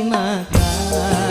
mata